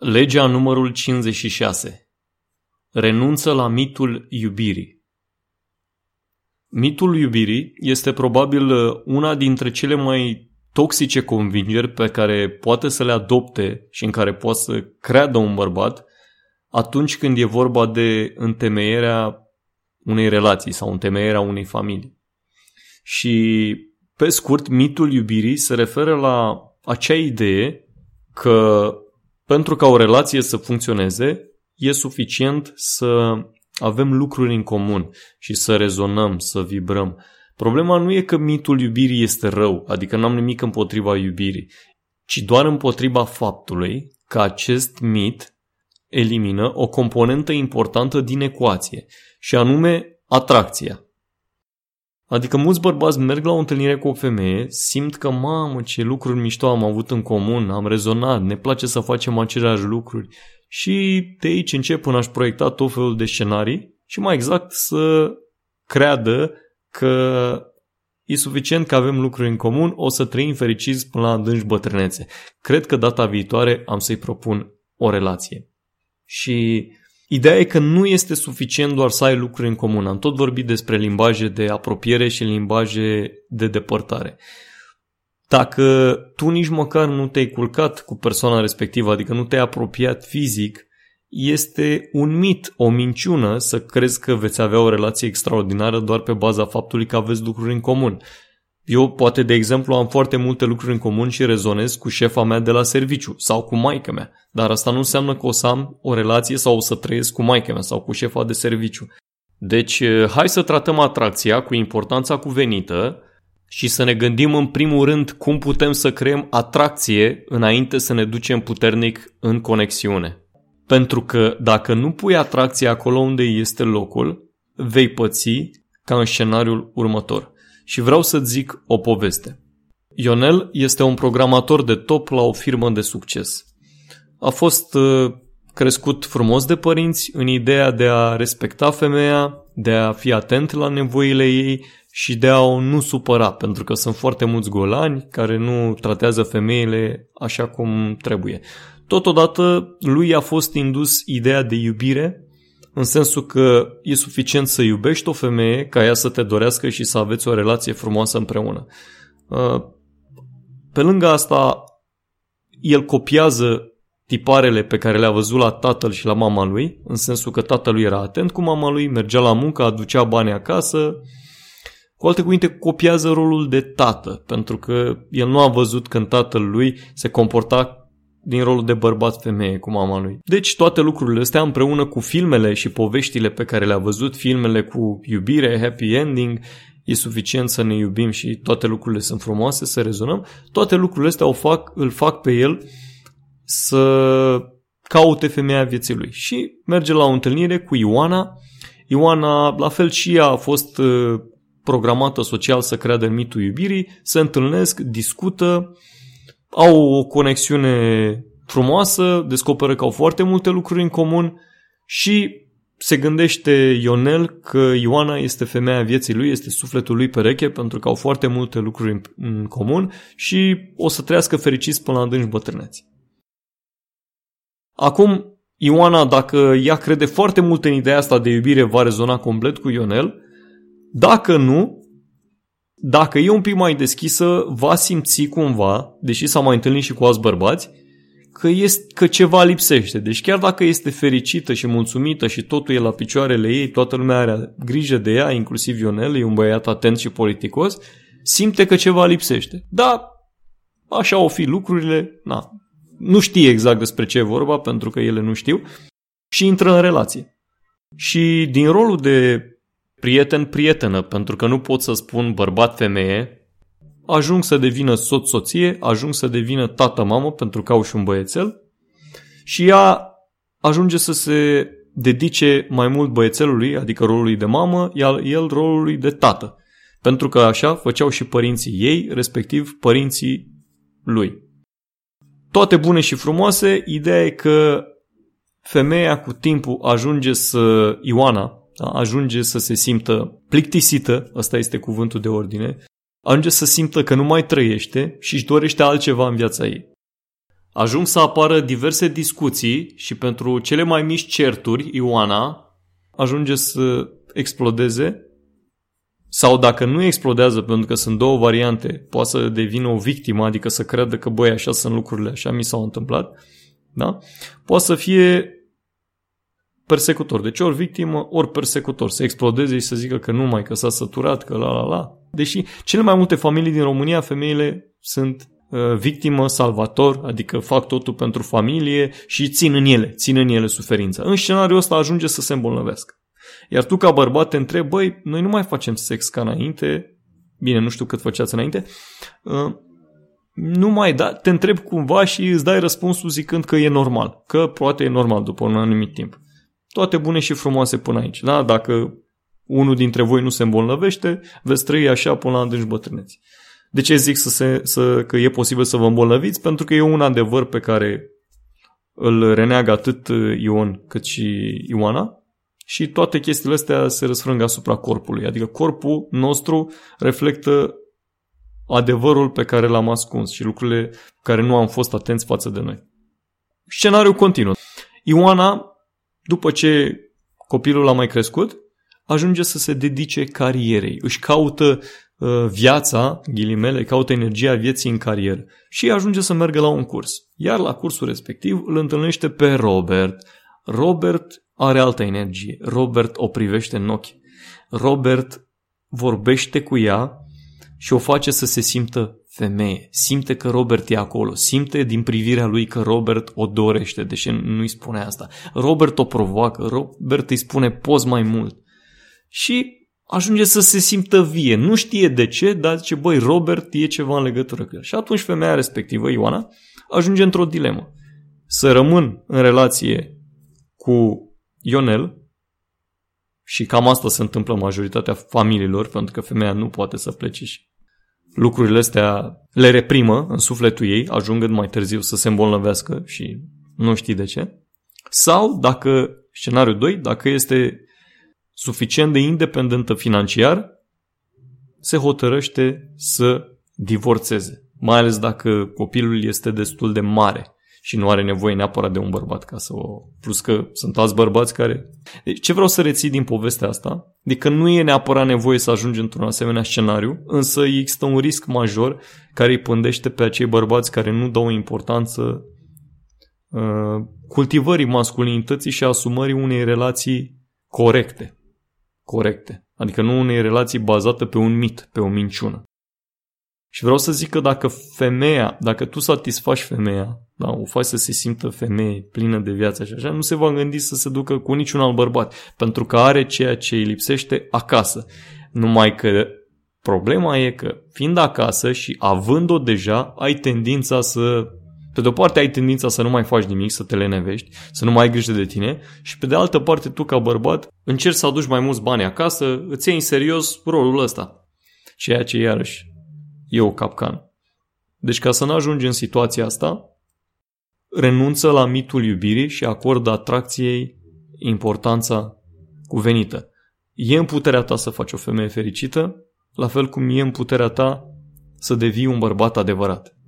Legea numărul 56. Renunță la mitul iubirii. Mitul iubirii este probabil uh, una dintre cele mai toxice convingeri pe care poate să le adopte și în care poate să creadă un bărbat atunci când e vorba de întemeierea unei relații sau întemeierea unei familii. Și, pe scurt, mitul iubirii se referă la acea idee că pentru ca o relație să funcționeze, e suficient să avem lucruri în comun și să rezonăm, să vibrăm. Problema nu e că mitul iubirii este rău, adică n-am nimic împotriva iubirii, ci doar împotriva faptului că acest mit elimină o componentă importantă din ecuație, și anume atracția. Adică mulți bărbați merg la o întâlnire cu o femeie, simt că, mamă, ce lucruri mișto am avut în comun, am rezonat, ne place să facem aceleași lucruri și de aici încep până a-și proiecta tot felul de scenarii și mai exact să creadă că e suficient că avem lucruri în comun, o să trăim fericiți până la adânci bătrânețe. Cred că data viitoare am să-i propun o relație. Și Ideea e că nu este suficient doar să ai lucruri în comun. Am tot vorbit despre limbaje de apropiere și limbaje de depărtare. Dacă tu nici măcar nu te-ai culcat cu persoana respectivă, adică nu te-ai apropiat fizic, este un mit, o minciună să crezi că veți avea o relație extraordinară doar pe baza faptului că aveți lucruri în comun. Eu, poate, de exemplu, am foarte multe lucruri în comun și rezonez cu șefa mea de la serviciu sau cu maica mea. Dar asta nu înseamnă că o să am o relație sau o să trăiesc cu maica mea sau cu șefa de serviciu. Deci, eh, hai să tratăm atracția cu importanța cuvenită și să ne gândim în primul rând cum putem să creăm atracție înainte să ne ducem puternic în conexiune. Pentru că dacă nu pui atracție acolo unde este locul, vei păți ca în scenariul următor și vreau să-ți zic o poveste. Ionel este un programator de top la o firmă de succes. A fost uh, crescut frumos de părinți în ideea de a respecta femeia, de a fi atent la nevoile ei și de a o nu supăra, pentru că sunt foarte mulți golani care nu tratează femeile așa cum trebuie. Totodată lui a fost indus ideea de iubire în sensul că e suficient să iubești o femeie ca ea să te dorească și să aveți o relație frumoasă împreună. Uh, pe lângă asta, el copiază tiparele pe care le-a văzut la tatăl și la mama lui, în sensul că tatălui era atent cu mama lui, mergea la muncă, aducea bani acasă. Cu alte cuvinte, copiază rolul de tată, pentru că el nu a văzut când tatăl lui se comporta din rolul de bărbat-femeie cu mama lui. Deci toate lucrurile astea împreună cu filmele și poveștile pe care le-a văzut, filmele cu iubire, happy ending, e suficient să ne iubim și toate lucrurile sunt frumoase, să rezonăm, toate lucrurile astea o fac, îl fac pe el să caute femeia vieții lui. Și merge la o întâlnire cu Ioana. Ioana, la fel și ea, a fost uh, programată social să creadă în mitul iubirii, se întâlnesc, discută, au o conexiune frumoasă, descoperă că au foarte multe lucruri în comun și se gândește Ionel că Ioana este femeia vieții lui, este sufletul lui pereche pentru că au foarte multe lucruri în, în comun și o să trăiască fericiți până la adânci bătrâneți. Acum, Ioana, dacă ea crede foarte mult în ideea asta de iubire, va rezona complet cu Ionel. Dacă nu, dacă e un pic mai deschisă, va simți cumva, deși s-a mai întâlnit și cu alți bărbați, că, este, că ceva lipsește. Deci chiar dacă este fericită și mulțumită și totul e la picioarele ei, toată lumea are grijă de ea, inclusiv Ionel, e un băiat atent și politicos, simte că ceva lipsește. Da, așa o fi lucrurile, na, nu știe exact despre ce e vorba, pentru că ele nu știu, și intră în relație. Și din rolul de prieten-prietenă, pentru că nu pot să spun bărbat-femeie, ajung să devină soț-soție, ajung să devină tată-mamă pentru că au și un băiețel și ea ajunge să se dedice mai mult băiețelului, adică rolului de mamă, iar el rolului de tată. Pentru că așa făceau și părinții ei, respectiv părinții lui. Toate bune și frumoase, ideea e că femeia cu timpul ajunge să, Ioana, da? ajunge să se simtă plictisită, ăsta este cuvântul de ordine, ajunge să simtă că nu mai trăiește și își dorește altceva în viața ei. ajung să apară diverse discuții și pentru cele mai mici certuri, Ioana ajunge să explodeze sau dacă nu explodează, pentru că sunt două variante, poate să devină o victimă, adică să creadă că, băi, așa sunt lucrurile, așa mi s-au întâmplat, da? Poate să fie persecutor. Deci ori victimă, ori persecutor. Să explodeze și să zică că nu mai, că s-a săturat, că la la la. Deși cele mai multe familii din România, femeile sunt uh, victimă, salvator, adică fac totul pentru familie și țin în ele, țin în ele suferința. În scenariul ăsta ajunge să se îmbolnăvească. Iar tu ca bărbat te întrebi, băi, noi nu mai facem sex ca înainte, bine, nu știu cât făceați înainte, uh, nu mai da, te întrebi cumva și îți dai răspunsul zicând că e normal, că poate e normal după un anumit timp. Toate bune și frumoase până aici, da? Dacă unul dintre voi nu se îmbolnăvește, veți trăi așa până la adânci bătrâneți. De ce zic să se, să, că e posibil să vă îmbolnăviți? Pentru că e un adevăr pe care îl reneagă atât Ion cât și Ioana și toate chestiile astea se răsfrâng asupra corpului. Adică corpul nostru reflectă adevărul pe care l-am ascuns și lucrurile care nu am fost atenți față de noi. Scenariul continuă. Ioana, după ce copilul a mai crescut, ajunge să se dedice carierei. Își caută uh, viața, ghilimele, caută energia vieții în carieră și ajunge să meargă la un curs. Iar la cursul respectiv îl întâlnește pe Robert. Robert are altă energie. Robert o privește în ochi. Robert vorbește cu ea și o face să se simtă femeie. Simte că Robert e acolo. Simte din privirea lui că Robert o dorește, deși nu-i spune asta. Robert o provoacă. Robert îi spune poți mai mult. Și ajunge să se simtă vie. Nu știe de ce, dar zice, băi, Robert e ceva în legătură cu el. Și atunci femeia respectivă, Ioana, ajunge într-o dilemă. Să rămân în relație cu Ionel, și cam asta se întâmplă majoritatea familiilor, pentru că femeia nu poate să plece și lucrurile astea le reprimă în sufletul ei, ajungând mai târziu să se îmbolnăvească și nu știi de ce. Sau, dacă, scenariul 2, dacă este suficient de independentă financiar, se hotărăște să divorțeze, mai ales dacă copilul este destul de mare și nu are nevoie neapărat de un bărbat ca să o... Plus că sunt alți bărbați care... Deci, ce vreau să reții din povestea asta? Adică nu e neapărat nevoie să ajungi într-un asemenea scenariu, însă există un risc major care îi pândește pe acei bărbați care nu dau importanță uh, cultivării masculinității și asumării unei relații corecte. Corecte. Adică nu unei relații bazate pe un mit, pe o minciună. Și vreau să zic că dacă femeia, dacă tu satisfaci femeia, da, o faci să se simtă femeie plină de viață și așa, nu se va gândi să se ducă cu niciun alt bărbat, pentru că are ceea ce îi lipsește acasă. Numai că problema e că fiind acasă și având-o deja, ai tendința să pe de o parte ai tendința să nu mai faci nimic, să te lenevești, să nu mai ai grijă de tine și pe de altă parte tu ca bărbat încerci să aduci mai mulți bani acasă, îți iei în serios rolul ăsta. Ceea ce iarăși e o capcană. Deci ca să nu ajungi în situația asta, renunță la mitul iubirii și acordă atracției importanța cuvenită. E în puterea ta să faci o femeie fericită, la fel cum e în puterea ta să devii un bărbat adevărat.